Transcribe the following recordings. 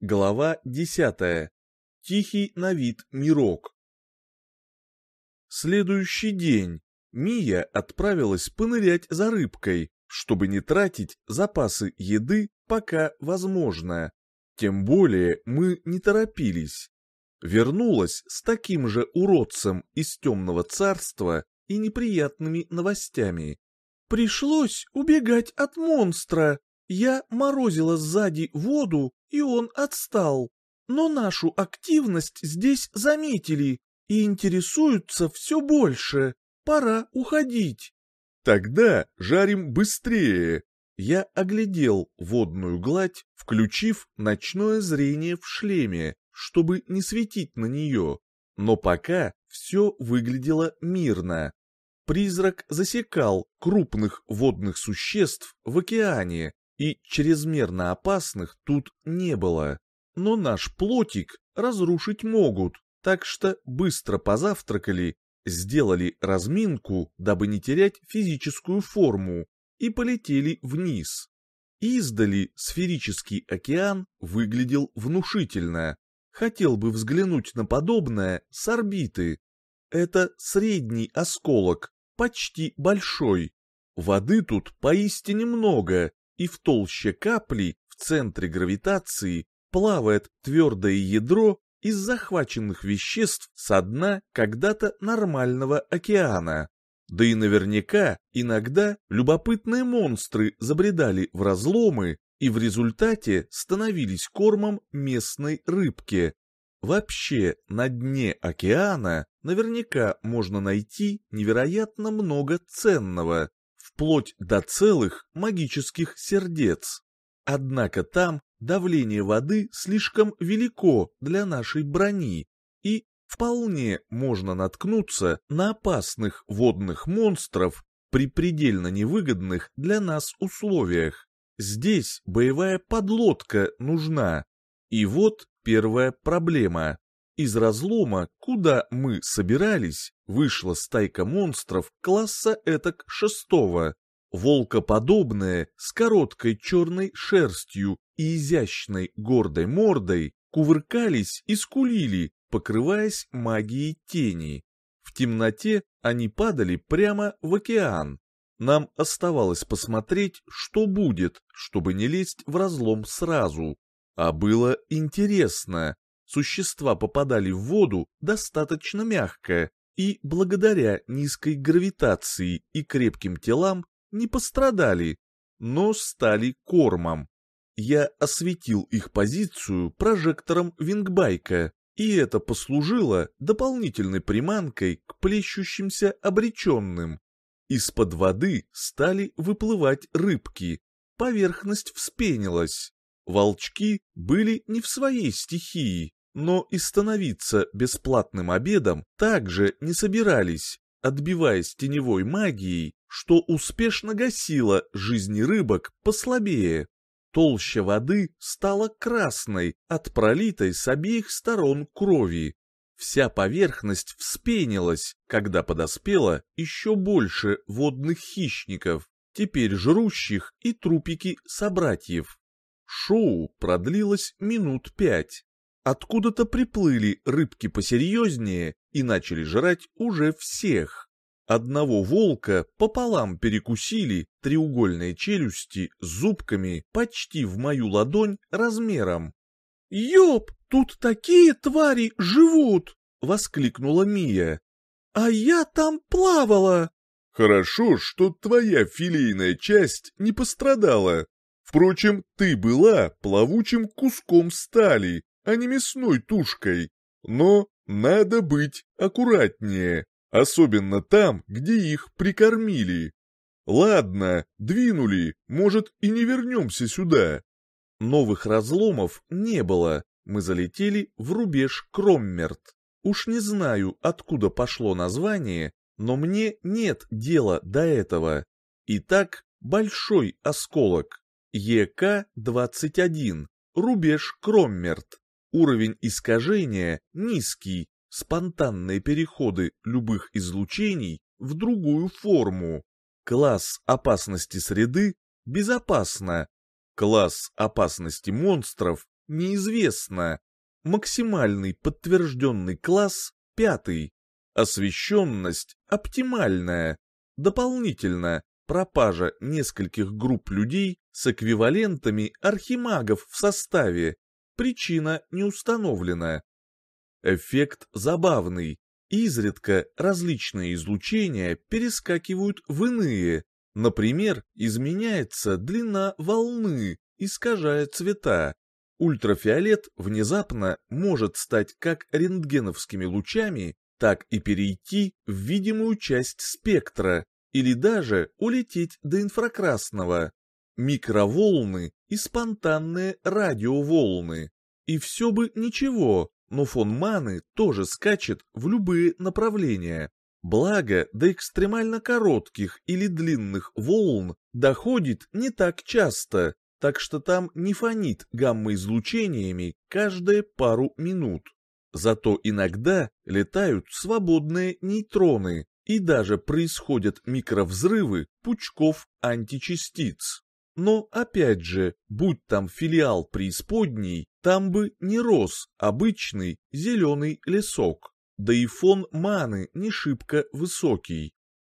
Глава 10. Тихий на вид мирок. Следующий день Мия отправилась понырять за рыбкой, чтобы не тратить запасы еды, пока возможно. Тем более мы не торопились. Вернулась с таким же уродцем из темного царства и неприятными новостями. Пришлось убегать от монстра, я морозила сзади воду, и он отстал. Но нашу активность здесь заметили и интересуются все больше. Пора уходить. Тогда жарим быстрее. Я оглядел водную гладь, включив ночное зрение в шлеме, чтобы не светить на нее. Но пока все выглядело мирно. Призрак засекал крупных водных существ в океане, и чрезмерно опасных тут не было. Но наш плотик разрушить могут, так что быстро позавтракали, сделали разминку, дабы не терять физическую форму, и полетели вниз. Издали сферический океан выглядел внушительно. Хотел бы взглянуть на подобное с орбиты. Это средний осколок, почти большой. Воды тут поистине много, и в толще капли в центре гравитации плавает твердое ядро из захваченных веществ со дна когда-то нормального океана. Да и наверняка иногда любопытные монстры забредали в разломы и в результате становились кормом местной рыбки. Вообще, на дне океана наверняка можно найти невероятно много ценного, вплоть до целых магических сердец. Однако там давление воды слишком велико для нашей брони, и вполне можно наткнуться на опасных водных монстров при предельно невыгодных для нас условиях. Здесь боевая подлодка нужна. И вот первая проблема. Из разлома, куда мы собирались, вышла стайка монстров класса этак шестого. Волкоподобные, с короткой черной шерстью и изящной гордой мордой, кувыркались и скулили, покрываясь магией тени. В темноте они падали прямо в океан. Нам оставалось посмотреть, что будет, чтобы не лезть в разлом сразу. А было интересно, существа попадали в воду достаточно мягко и благодаря низкой гравитации и крепким телам не пострадали, но стали кормом. Я осветил их позицию прожектором вингбайка, и это послужило дополнительной приманкой к плещущимся обреченным. Из-под воды стали выплывать рыбки, поверхность вспенилась. Волчки были не в своей стихии, но и становиться бесплатным обедом также не собирались, отбиваясь теневой магией, что успешно гасило жизни рыбок послабее. Толща воды стала красной от пролитой с обеих сторон крови. Вся поверхность вспенилась, когда подоспело еще больше водных хищников, теперь жрущих и трупики собратьев. Шоу продлилось минут пять. Откуда-то приплыли рыбки посерьезнее и начали жрать уже всех. Одного волка пополам перекусили треугольные челюсти с зубками почти в мою ладонь размером. «Ёп, тут такие твари живут!» — воскликнула Мия. «А я там плавала!» «Хорошо, что твоя филейная часть не пострадала. Впрочем, ты была плавучим куском стали, а не мясной тушкой. Но надо быть аккуратнее, особенно там, где их прикормили. Ладно, двинули, может и не вернемся сюда. Новых разломов не было, мы залетели в рубеж Кроммерт. Уж не знаю, откуда пошло название, но мне нет дела до этого. Итак, большой осколок. ЕК-21, рубеж Кроммерт. Уровень искажения низкий, спонтанные переходы любых излучений в другую форму. Класс опасности среды безопасно. Класс опасности монстров неизвестно. Максимальный подтвержденный класс – пятый. Освещенность оптимальная. Дополнительно, пропажа нескольких групп людей с эквивалентами архимагов в составе. Причина не установлена. Эффект забавный. Изредка различные излучения перескакивают в иные. Например, изменяется длина волны, искажая цвета. Ультрафиолет внезапно может стать как рентгеновскими лучами, так и перейти в видимую часть спектра, или даже улететь до инфракрасного. Микроволны и спонтанные радиоволны. И все бы ничего, но фон маны тоже скачет в любые направления. Благо, до экстремально коротких или длинных волн доходит не так часто, так что там не фонит гамма-излучениями каждые пару минут. Зато иногда летают свободные нейтроны, и даже происходят микровзрывы пучков античастиц. Но опять же, будь там филиал преисподней, там бы не рос обычный зеленый лесок, да и фон маны не шибко высокий.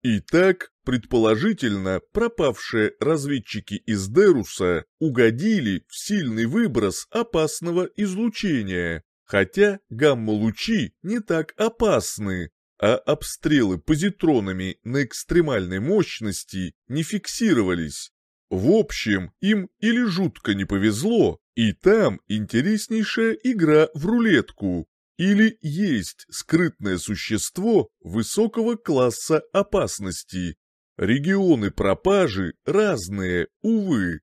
Итак, предположительно, пропавшие разведчики из Деруса угодили в сильный выброс опасного излучения, хотя гамма-лучи не так опасны, а обстрелы позитронами на экстремальной мощности не фиксировались. В общем, им или жутко не повезло, и там интереснейшая игра в рулетку, или есть скрытное существо высокого класса опасности. Регионы пропажи разные, увы.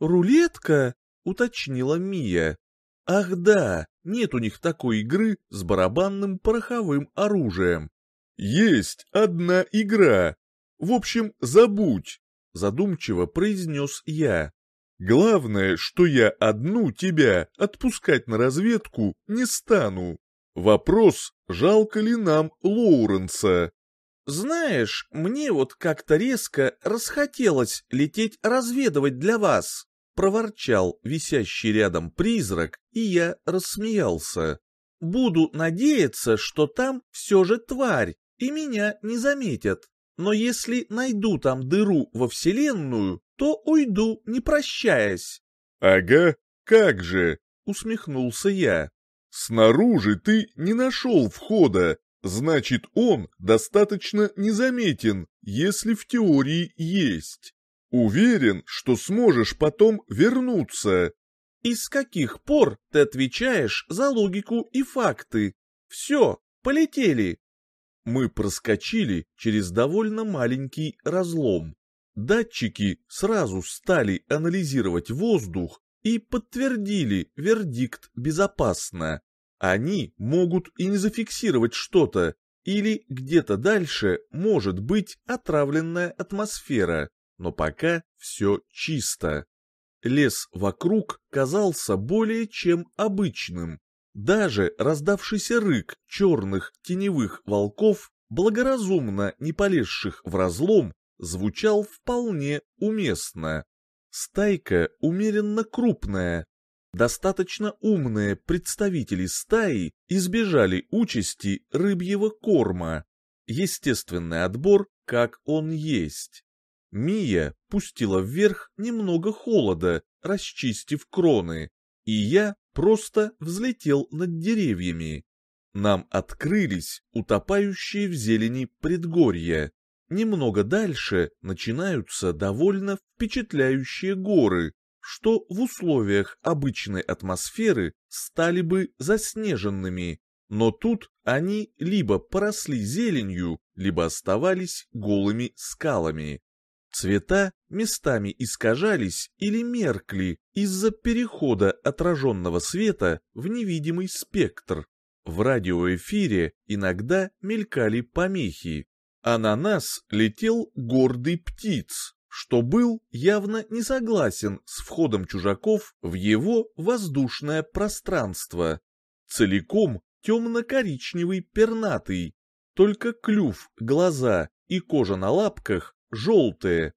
«Рулетка?» — уточнила Мия. «Ах да, нет у них такой игры с барабанным пороховым оружием. «Есть одна игра. В общем, забудь», — задумчиво произнес я. «Главное, что я одну тебя отпускать на разведку не стану. Вопрос, жалко ли нам Лоуренса?» «Знаешь, мне вот как-то резко расхотелось лететь разведывать для вас», — проворчал висящий рядом призрак, и я рассмеялся. «Буду надеяться, что там все же тварь, и меня не заметят. Но если найду там дыру во Вселенную, то уйду, не прощаясь. — Ага, как же, — усмехнулся я. — Снаружи ты не нашел входа, значит он достаточно незаметен, если в теории есть. Уверен, что сможешь потом вернуться. И с каких пор ты отвечаешь за логику и факты? Все, полетели. Мы проскочили через довольно маленький разлом. Датчики сразу стали анализировать воздух и подтвердили вердикт безопасно. Они могут и не зафиксировать что-то, или где-то дальше может быть отравленная атмосфера, но пока все чисто. Лес вокруг казался более чем обычным. Даже раздавшийся рык черных теневых волков, благоразумно не полезших в разлом, звучал вполне уместно. Стайка умеренно крупная. Достаточно умные представители стаи избежали участи рыбьего корма. Естественный отбор, как он есть. Мия пустила вверх немного холода, расчистив кроны, и я просто взлетел над деревьями. Нам открылись утопающие в зелени предгорья. Немного дальше начинаются довольно впечатляющие горы, что в условиях обычной атмосферы стали бы заснеженными, но тут они либо поросли зеленью, либо оставались голыми скалами. Цвета местами искажались или меркли из-за перехода отраженного света в невидимый спектр. В радиоэфире иногда мелькали помехи, а на нас летел гордый птиц, что был явно не согласен с входом чужаков в его воздушное пространство. Целиком темно-коричневый пернатый, только клюв, глаза и кожа на лапках желтые.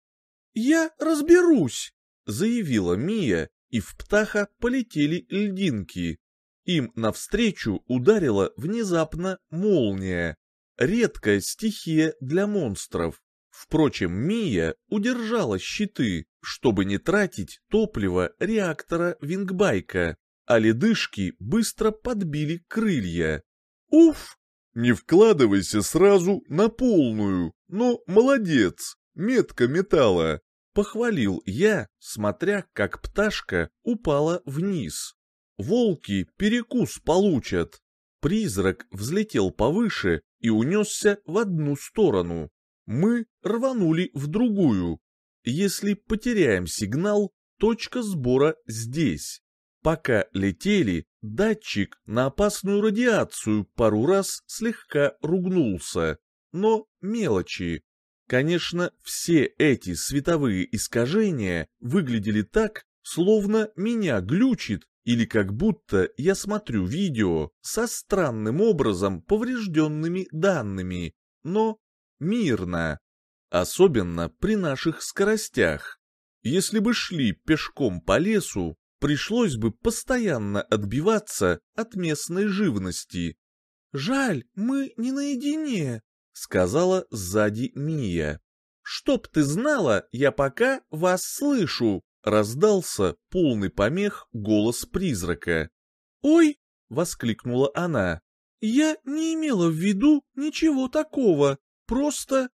«Я разберусь», — заявила Мия и в птаха полетели льдинки. Им навстречу ударила внезапно молния. Редкая стихия для монстров. Впрочем, Мия удержала щиты, чтобы не тратить топливо реактора Вингбайка, а ледышки быстро подбили крылья. Уф! Не вкладывайся сразу на полную, но молодец, метка металла. Похвалил я, смотря, как пташка упала вниз. Волки перекус получат. Призрак взлетел повыше и унесся в одну сторону. Мы рванули в другую. Если потеряем сигнал, точка сбора здесь. Пока летели, датчик на опасную радиацию пару раз слегка ругнулся, но мелочи. Конечно, все эти световые искажения выглядели так, словно меня глючит или как будто я смотрю видео со странным образом поврежденными данными, но мирно. Особенно при наших скоростях. Если бы шли пешком по лесу, пришлось бы постоянно отбиваться от местной живности. «Жаль, мы не наедине», — сказала сзади Мия. «Чтоб ты знала, я пока вас слышу», Раздался полный помех голос призрака. «Ой!» — воскликнула она. «Я не имела в виду ничего такого, просто...»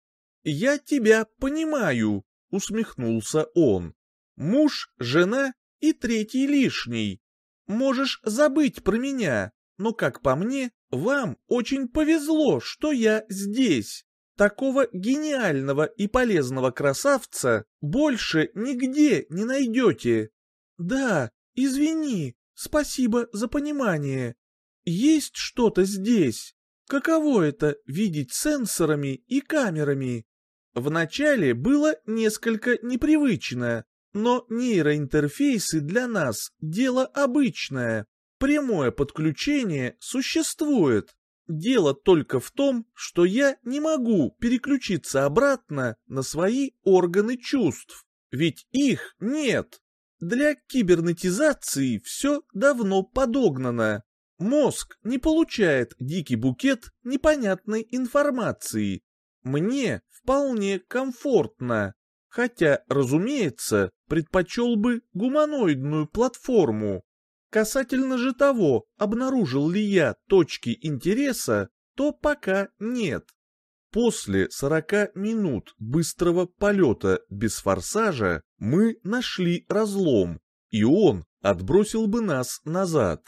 «Я тебя понимаю», — усмехнулся он. «Муж, жена и третий лишний. Можешь забыть про меня, но, как по мне, вам очень повезло, что я здесь. Такого гениального и полезного красавца больше нигде не найдете. Да, извини, спасибо за понимание. Есть что-то здесь. Каково это видеть сенсорами и камерами? Вначале было несколько непривычно, но нейроинтерфейсы для нас дело обычное. Прямое подключение существует. Дело только в том, что я не могу переключиться обратно на свои органы чувств, ведь их нет. Для кибернетизации все давно подогнано. Мозг не получает дикий букет непонятной информации. Мне вполне комфортно, хотя, разумеется, предпочел бы гуманоидную платформу. Касательно же того, обнаружил ли я точки интереса, то пока нет. После 40 минут быстрого полета без форсажа мы нашли разлом, и он отбросил бы нас назад.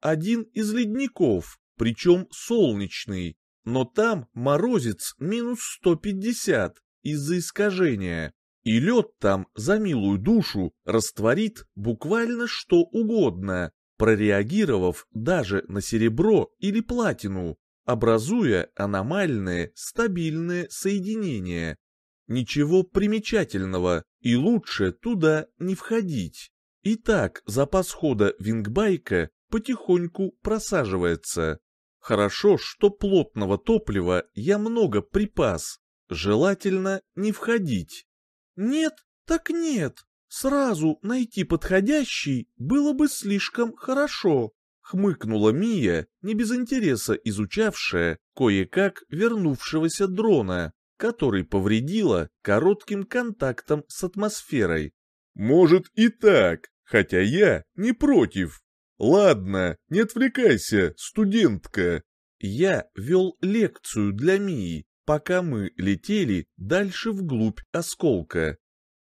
Один из ледников, причем солнечный, но там морозец минус 150 из-за искажения. И лед там за милую душу растворит буквально что угодно, прореагировав даже на серебро или платину, образуя аномальные стабильные соединения. Ничего примечательного, и лучше туда не входить. Итак, запас хода вингбайка потихоньку просаживается. Хорошо, что плотного топлива я много припас. Желательно не входить. Нет, так нет. Сразу найти подходящий было бы слишком хорошо. Хмыкнула Мия, не без интереса изучавшая кое-как вернувшегося дрона, который повредила коротким контактом с атмосферой. «Может и так, хотя я не против. Ладно, не отвлекайся, студентка». Я вел лекцию для Мии, пока мы летели дальше вглубь осколка.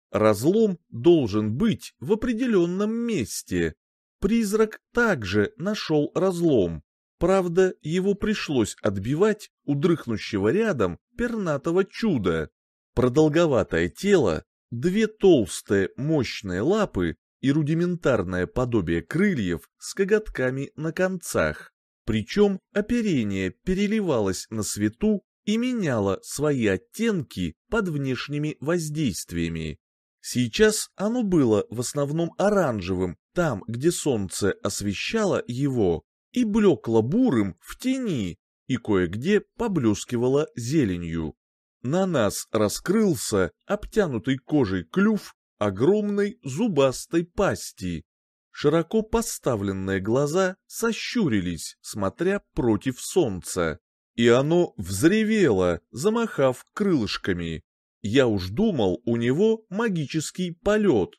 Разлом должен быть в определенном месте. Призрак также нашел разлом. Правда, его пришлось отбивать у дрыхнущего рядом пернатого чуда. Продолговатое тело, две толстые мощные лапы и рудиментарное подобие крыльев с коготками на концах. Причем оперение переливалось на свету и меняло свои оттенки под внешними воздействиями. Сейчас оно было в основном оранжевым, там, где солнце освещало его, и блекло бурым в тени, и кое-где поблескивало зеленью. На нас раскрылся обтянутый кожей клюв огромной зубастой пасти, Широко поставленные глаза сощурились, смотря против солнца. И оно взревело, замахав крылышками. Я уж думал, у него магический полет.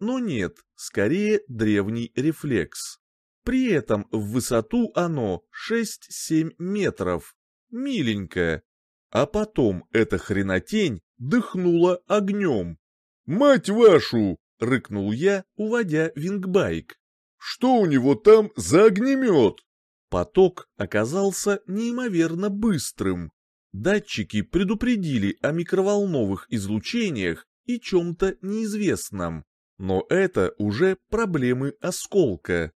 Но нет, скорее древний рефлекс. При этом в высоту оно 6-7 метров. Миленькое. А потом эта хренотень дыхнула огнем. «Мать вашу!» — рыкнул я, уводя вингбайк. «Что у него там за огнемет?» Поток оказался неимоверно быстрым. Датчики предупредили о микроволновых излучениях и чем-то неизвестном. Но это уже проблемы осколка.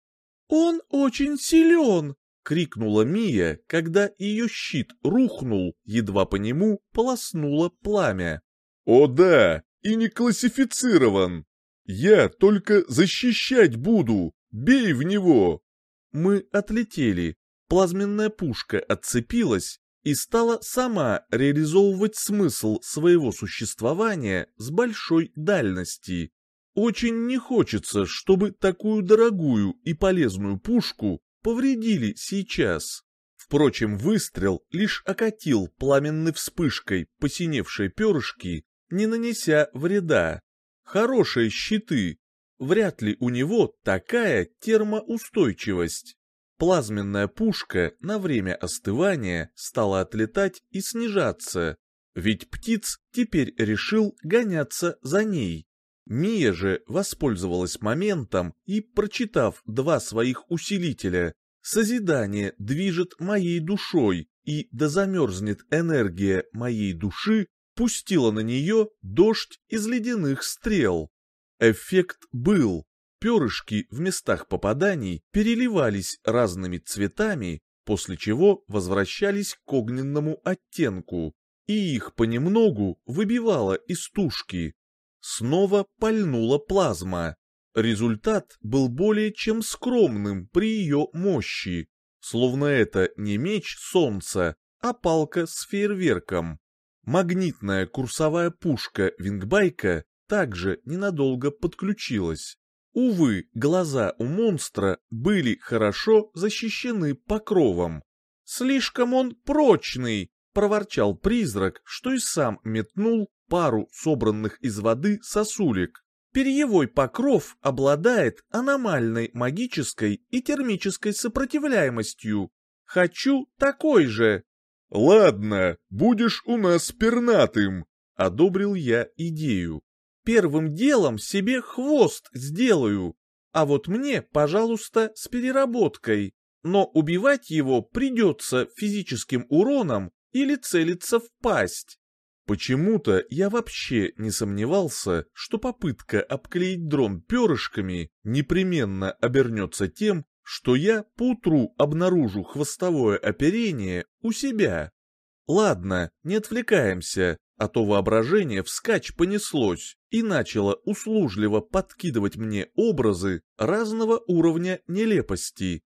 «Он очень силен!» — крикнула Мия, когда ее щит рухнул, едва по нему полоснуло пламя. «О да, и не классифицирован! Я только защищать буду, бей в него!» Мы отлетели, плазменная пушка отцепилась и стала сама реализовывать смысл своего существования с большой дальности. Очень не хочется, чтобы такую дорогую и полезную пушку повредили сейчас. Впрочем, выстрел лишь окатил пламенной вспышкой посиневшей перышки, не нанеся вреда. Хорошие щиты, Вряд ли у него такая термоустойчивость. Плазменная пушка на время остывания стала отлетать и снижаться, ведь птиц теперь решил гоняться за ней. Мия же воспользовалась моментом и, прочитав два своих усилителя, «Созидание движет моей душой, и да замерзнет энергия моей души», пустила на нее дождь из ледяных стрел. Эффект был. Перышки в местах попаданий переливались разными цветами, после чего возвращались к огненному оттенку, и их понемногу выбивало из тушки. Снова пальнула плазма. Результат был более чем скромным при ее мощи, словно это не меч солнца, а палка с фейерверком. Магнитная курсовая пушка Вингбайка также ненадолго подключилась. Увы, глаза у монстра были хорошо защищены покровом. «Слишком он прочный!» — проворчал призрак, что и сам метнул пару собранных из воды сосулек. Перьевой покров обладает аномальной магической и термической сопротивляемостью. Хочу такой же. Ладно, будешь у нас пернатым, одобрил я идею первым делом себе хвост сделаю, а вот мне, пожалуйста, с переработкой. Но убивать его придется физическим уроном или целиться в пасть. Почему-то я вообще не сомневался, что попытка обклеить дрон перышками непременно обернется тем, что я поутру обнаружу хвостовое оперение у себя. Ладно, не отвлекаемся, а то воображение вскачь понеслось и начало услужливо подкидывать мне образы разного уровня нелепости.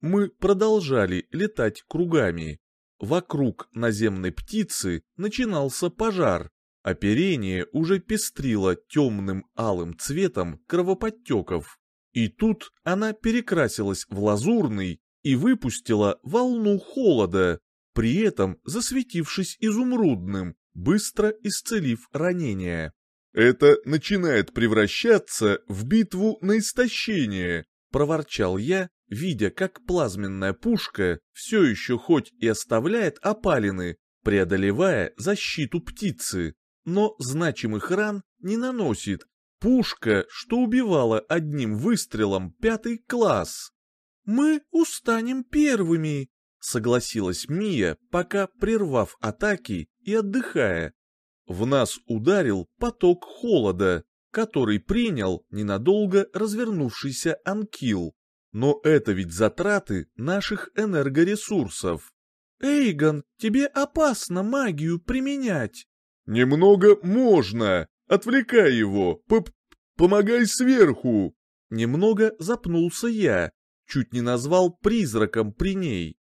Мы продолжали летать кругами. Вокруг наземной птицы начинался пожар, оперение уже пестрило темным алым цветом кровоподтеков. И тут она перекрасилась в лазурный и выпустила волну холода, при этом засветившись изумрудным, быстро исцелив ранение. «Это начинает превращаться в битву на истощение», — проворчал я, видя, как плазменная пушка все еще хоть и оставляет опалины, преодолевая защиту птицы, но значимых ран не наносит. Пушка, что убивала одним выстрелом пятый класс. «Мы устанем первыми», согласилась Мия, пока прервав атаки и отдыхая. В нас ударил поток холода, который принял ненадолго развернувшийся анкил. Но это ведь затраты наших энергоресурсов. Эйгон, тебе опасно магию применять. Немного можно. Отвлекай его. П Помогай сверху. Немного запнулся я, чуть не назвал призраком при ней.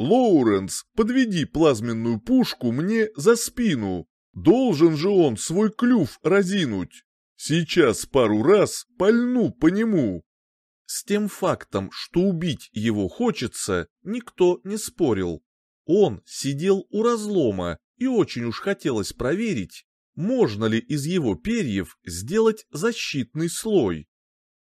«Лоуренс, подведи плазменную пушку мне за спину. Должен же он свой клюв разинуть. Сейчас пару раз пальну по нему». С тем фактом, что убить его хочется, никто не спорил. Он сидел у разлома, и очень уж хотелось проверить, можно ли из его перьев сделать защитный слой.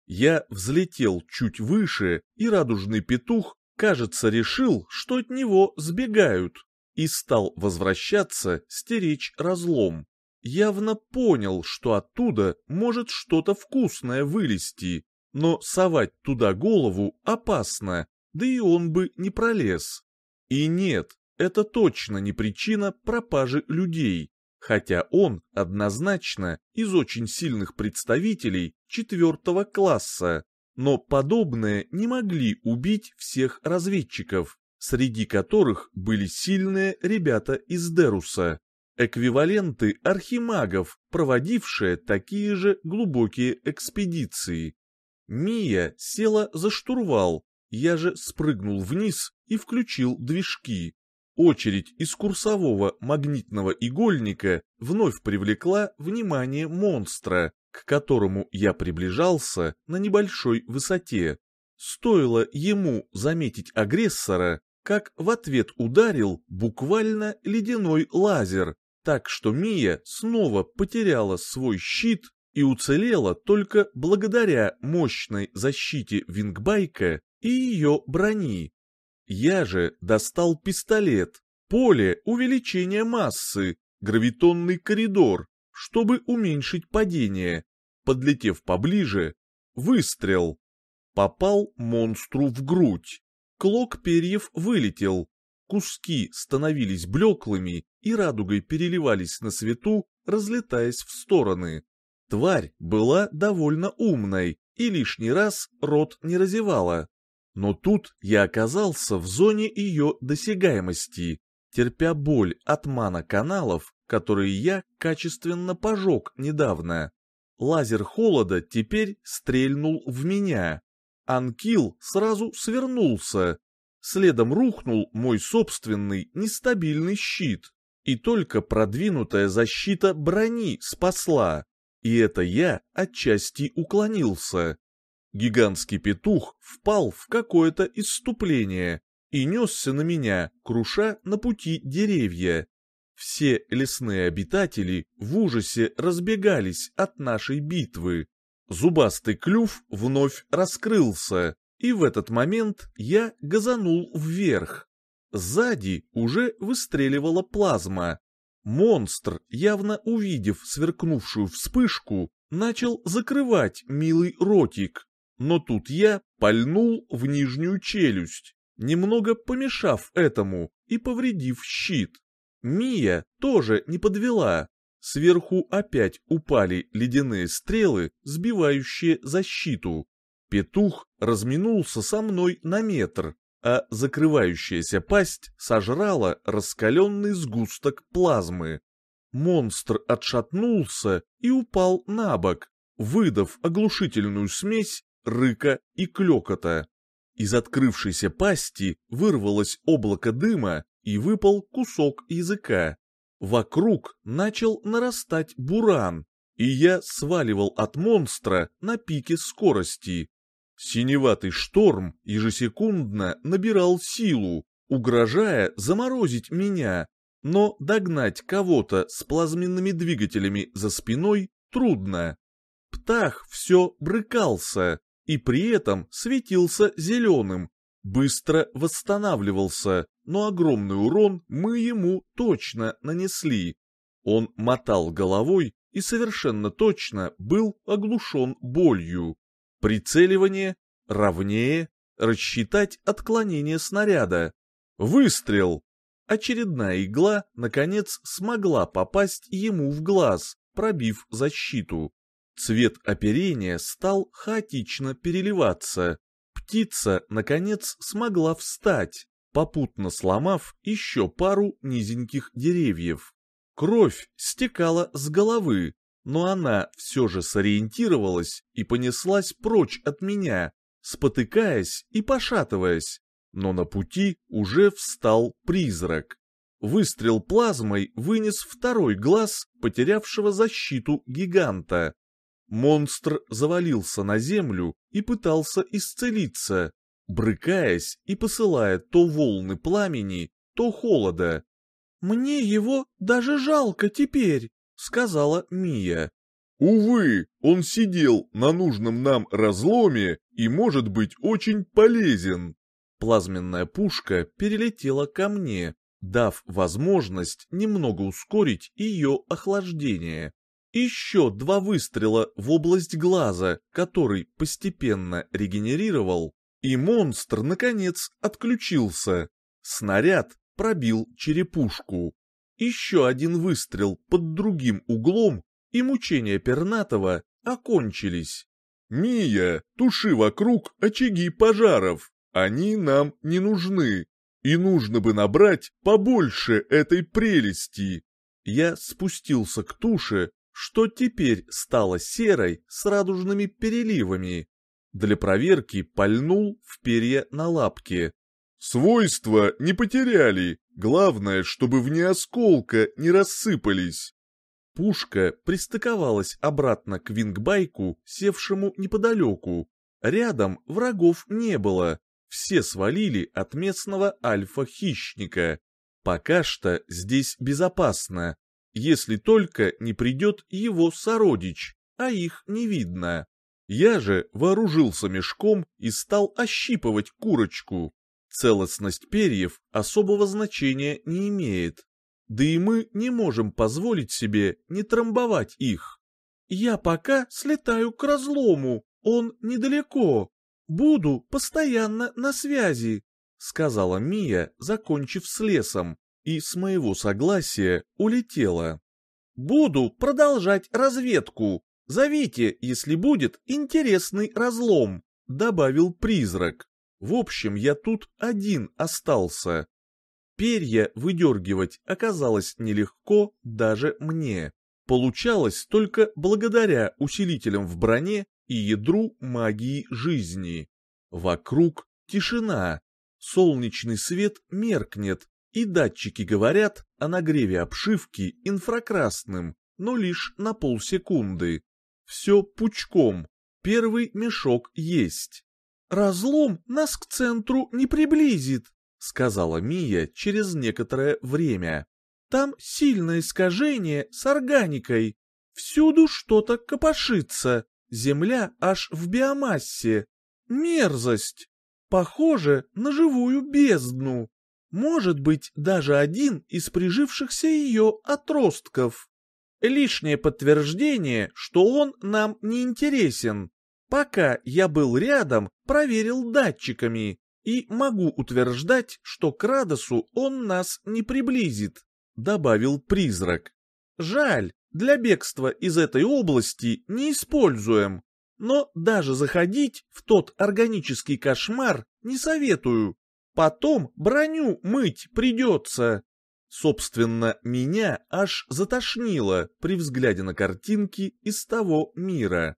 Я взлетел чуть выше, и радужный петух, кажется, решил, что от него сбегают, и стал возвращаться стеречь разлом. Явно понял, что оттуда может что-то вкусное вылезти, но совать туда голову опасно, да и он бы не пролез. И нет, это точно не причина пропажи людей, хотя он однозначно из очень сильных представителей четвертого класса, но подобные не могли убить всех разведчиков, среди которых были сильные ребята из Деруса, эквиваленты архимагов, проводившие такие же глубокие экспедиции. Мия села за штурвал, я же спрыгнул вниз и включил движки. Очередь из курсового магнитного игольника вновь привлекла внимание монстра, к которому я приближался на небольшой высоте. Стоило ему заметить агрессора, как в ответ ударил буквально ледяной лазер, так что Мия снова потеряла свой щит и уцелела только благодаря мощной защите вингбайка и ее брони. Я же достал пистолет, поле увеличения массы, гравитонный коридор, чтобы уменьшить падение. Подлетев поближе, выстрел. Попал монстру в грудь. Клок перьев вылетел. Куски становились блеклыми и радугой переливались на свету, разлетаясь в стороны. Тварь была довольно умной и лишний раз рот не разевала. Но тут я оказался в зоне ее досягаемости, терпя боль от мана-каналов, которые я качественно пожег недавно. Лазер холода теперь стрельнул в меня. Анкил сразу свернулся. Следом рухнул мой собственный нестабильный щит. И только продвинутая защита брони спасла. И это я отчасти уклонился. Гигантский петух впал в какое-то исступление и несся на меня, круша на пути деревья. Все лесные обитатели в ужасе разбегались от нашей битвы. Зубастый клюв вновь раскрылся, и в этот момент я газанул вверх. Сзади уже выстреливала плазма, Монстр, явно увидев сверкнувшую вспышку, начал закрывать милый ротик, но тут я пальнул в нижнюю челюсть, немного помешав этому и повредив щит. Мия тоже не подвела. Сверху опять упали ледяные стрелы, сбивающие защиту. Петух разминулся со мной на метр, а закрывающаяся пасть сожрала раскаленный сгусток плазмы. Монстр отшатнулся и упал на бок, выдав оглушительную смесь рыка и клёкота. Из открывшейся пасти вырвалось облако дыма и выпал кусок языка. Вокруг начал нарастать буран, и я сваливал от монстра на пике скорости. Синеватый шторм ежесекундно набирал силу, угрожая заморозить меня, но догнать кого-то с плазменными двигателями за спиной трудно. Птах все брыкался и при этом светился зеленым, быстро восстанавливался, но огромный урон мы ему точно нанесли. Он мотал головой и совершенно точно был оглушен болью. Прицеливание, ровнее, рассчитать отклонение снаряда. Выстрел! Очередная игла, наконец, смогла попасть ему в глаз, пробив защиту. Цвет оперения стал хаотично переливаться. Птица, наконец, смогла встать, попутно сломав еще пару низеньких деревьев. Кровь стекала с головы, но она все же сориентировалась и понеслась прочь от меня, спотыкаясь и пошатываясь, но на пути уже встал призрак. Выстрел плазмой вынес второй глаз потерявшего защиту гиганта. Монстр завалился на землю и пытался исцелиться, брыкаясь и посылая то волны пламени, то холода. «Мне его даже жалко теперь», — сказала Мия. «Увы, он сидел на нужном нам разломе и может быть очень полезен». Плазменная пушка перелетела ко мне, дав возможность немного ускорить ее охлаждение. Еще два выстрела в область глаза, который постепенно регенерировал, и монстр, наконец, отключился. Снаряд пробил черепушку. Еще один выстрел под другим углом, и мучения Пернатова окончились. «Мия, туши вокруг очаги пожаров, они нам не нужны, и нужно бы набрать побольше этой прелести». Я спустился к туше, что теперь стало серой с радужными переливами. Для проверки пальнул в перья на лапке. Свойства не потеряли, главное, чтобы вне осколка не рассыпались. Пушка пристыковалась обратно к вингбайку, севшему неподалеку. Рядом врагов не было, все свалили от местного альфа-хищника. Пока что здесь безопасно, если только не придет его сородич, а их не видно. Я же вооружился мешком и стал ощипывать курочку. Целостность перьев особого значения не имеет. Да и мы не можем позволить себе не трамбовать их. Я пока слетаю к разлому, он недалеко. Буду постоянно на связи, сказала Мия, закончив с лесом, и с моего согласия улетела. Буду продолжать разведку, Зовите, если будет интересный разлом», — добавил призрак. «В общем, я тут один остался». Перья выдергивать оказалось нелегко даже мне. Получалось только благодаря усилителям в броне и ядру магии жизни. Вокруг тишина, солнечный свет меркнет, и датчики говорят о нагреве обшивки инфракрасным, но лишь на полсекунды. Все пучком. Первый мешок есть. «Разлом нас к центру не приблизит», — сказала Мия через некоторое время. «Там сильное искажение с органикой. Всюду что-то копошится. Земля аж в биомассе. Мерзость. Похоже на живую бездну. Может быть, даже один из прижившихся ее отростков лишнее подтверждение, что он нам не интересен. Пока я был рядом, проверил датчиками, и могу утверждать, что к Радосу он нас не приблизит», — добавил призрак. «Жаль, для бегства из этой области не используем, но даже заходить в тот органический кошмар не советую. Потом броню мыть придется». Собственно, меня аж затошнило при взгляде на картинки из того мира.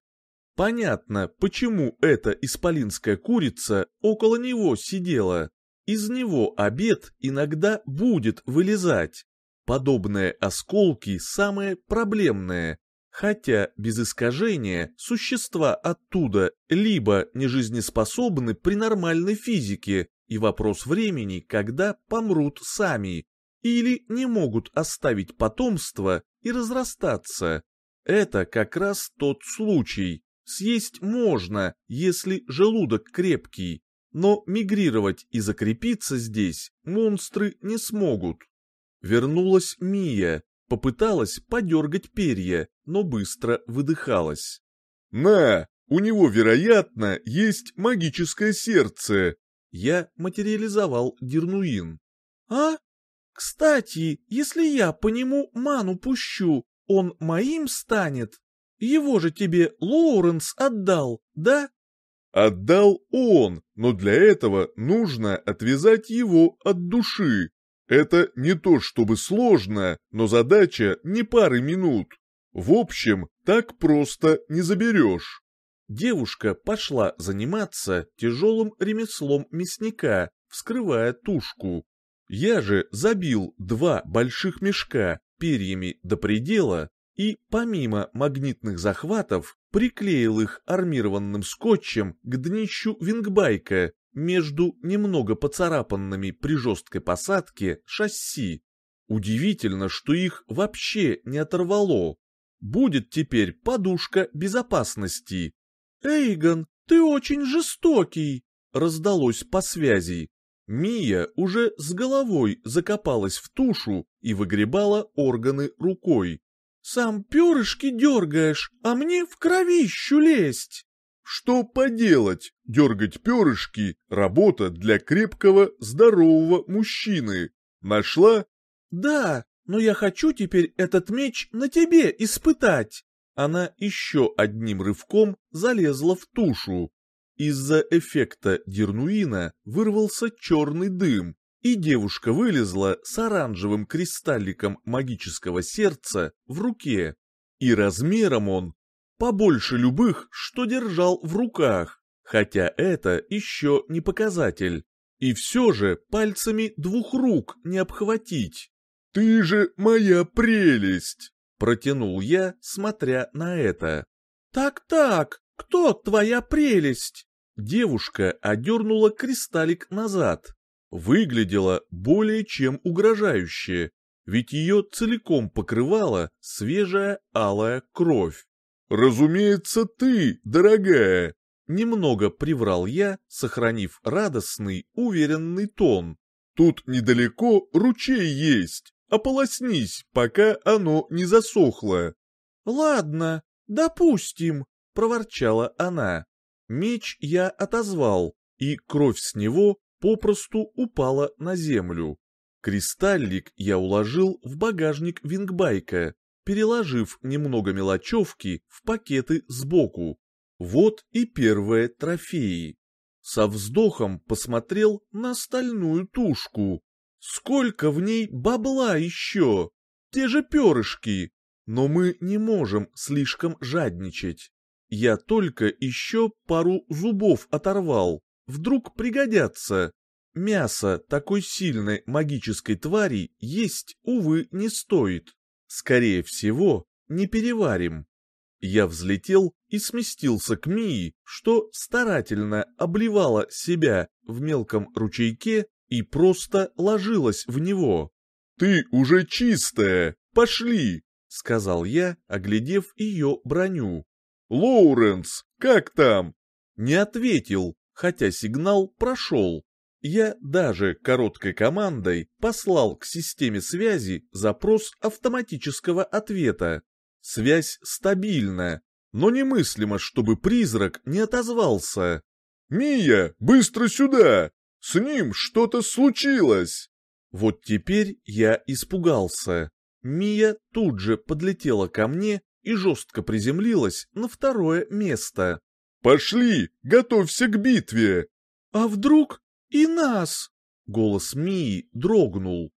Понятно, почему эта исполинская курица около него сидела. Из него обед иногда будет вылезать. Подобные осколки самые проблемные, хотя без искажения существа оттуда либо нежизнеспособны при нормальной физике, и вопрос времени, когда помрут сами, или не могут оставить потомство и разрастаться. Это как раз тот случай. Съесть можно, если желудок крепкий, но мигрировать и закрепиться здесь монстры не смогут. Вернулась Мия, попыталась подергать перья, но быстро выдыхалась. «На, у него, вероятно, есть магическое сердце!» Я материализовал Дернуин. «А? Кстати, если я по нему ману пущу, он моим станет? Его же тебе Лоуренс отдал, да? Отдал он, но для этого нужно отвязать его от души. Это не то чтобы сложно, но задача не пары минут. В общем, так просто не заберешь. Девушка пошла заниматься тяжелым ремеслом мясника, вскрывая тушку. Я же забил два больших мешка перьями до предела, и, помимо магнитных захватов, приклеил их армированным скотчем к днищу вингбайка между немного поцарапанными при жесткой посадке шасси. Удивительно, что их вообще не оторвало. Будет теперь подушка безопасности. «Эйгон, ты очень жестокий!» раздалось по связи. Мия уже с головой закопалась в тушу и выгребала органы рукой. «Сам перышки дергаешь, а мне в кровищу лезть!» Что поделать, дергать перышки – работа для крепкого, здорового мужчины. Нашла? Да, но я хочу теперь этот меч на тебе испытать. Она еще одним рывком залезла в тушу. Из-за эффекта Дернуина вырвался черный дым, и девушка вылезла с оранжевым кристалликом магического сердца в руке. И размером он побольше любых, что держал в руках, хотя это еще не показатель. И все же пальцами двух рук не обхватить. «Ты же моя прелесть!» — протянул я, смотря на это. «Так-так, кто твоя прелесть?» Девушка одернула кристаллик назад. Выглядела более чем угрожающе, ведь ее целиком покрывала свежая алая кровь. «Разумеется, ты, дорогая!» Немного приврал я, сохранив радостный, уверенный тон. «Тут недалеко ручей есть, ополоснись, пока оно не засохло». «Ладно, допустим», — проворчала она. Меч я отозвал, и кровь с него попросту упала на землю. Кристаллик я уложил в багажник вингбайка, переложив немного мелочевки в пакеты сбоку. Вот и первые трофеи. Со вздохом посмотрел на стальную тушку. Сколько в ней бабла еще? Те же перышки. Но мы не можем слишком жадничать. Я только еще пару зубов оторвал. Вдруг пригодятся. Мясо такой сильной магической твари есть, увы, не стоит. Скорее всего, не переварим. Я взлетел и сместился к Мии, что старательно обливала себя в мелком ручейке и просто ложилась в него. «Ты уже чистая! Пошли!» — сказал я, оглядев ее броню. «Лоуренс, как там?» Не ответил, хотя сигнал прошел. Я даже короткой командой послал к системе связи запрос автоматического ответа. Связь стабильна, но немыслимо, чтобы призрак не отозвался. «Мия, быстро сюда! С ним что-то случилось!» Вот теперь я испугался. Мия тут же подлетела ко мне и жестко приземлилась на второе место. «Пошли, готовься к битве!» «А вдруг и нас!» Голос Мии дрогнул.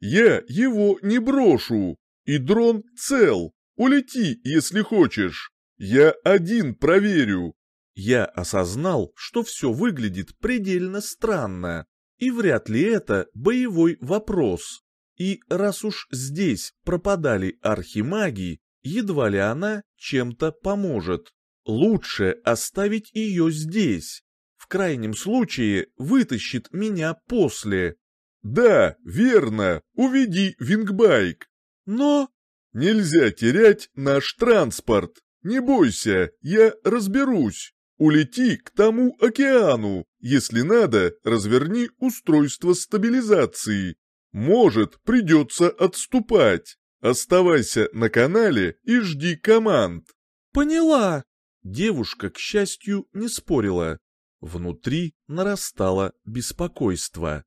«Я его не брошу, и дрон цел. Улети, если хочешь. Я один проверю». Я осознал, что все выглядит предельно странно, и вряд ли это боевой вопрос. И раз уж здесь пропадали архимаги, едва ли она чем-то поможет. Лучше оставить ее здесь. В крайнем случае вытащит меня после. Да, верно, уведи вингбайк. Но... Нельзя терять наш транспорт. Не бойся, я разберусь. Улети к тому океану. Если надо, разверни устройство стабилизации. Может, придется отступать. Оставайся на канале и жди команд. Поняла. Девушка, к счастью, не спорила. Внутри нарастало беспокойство.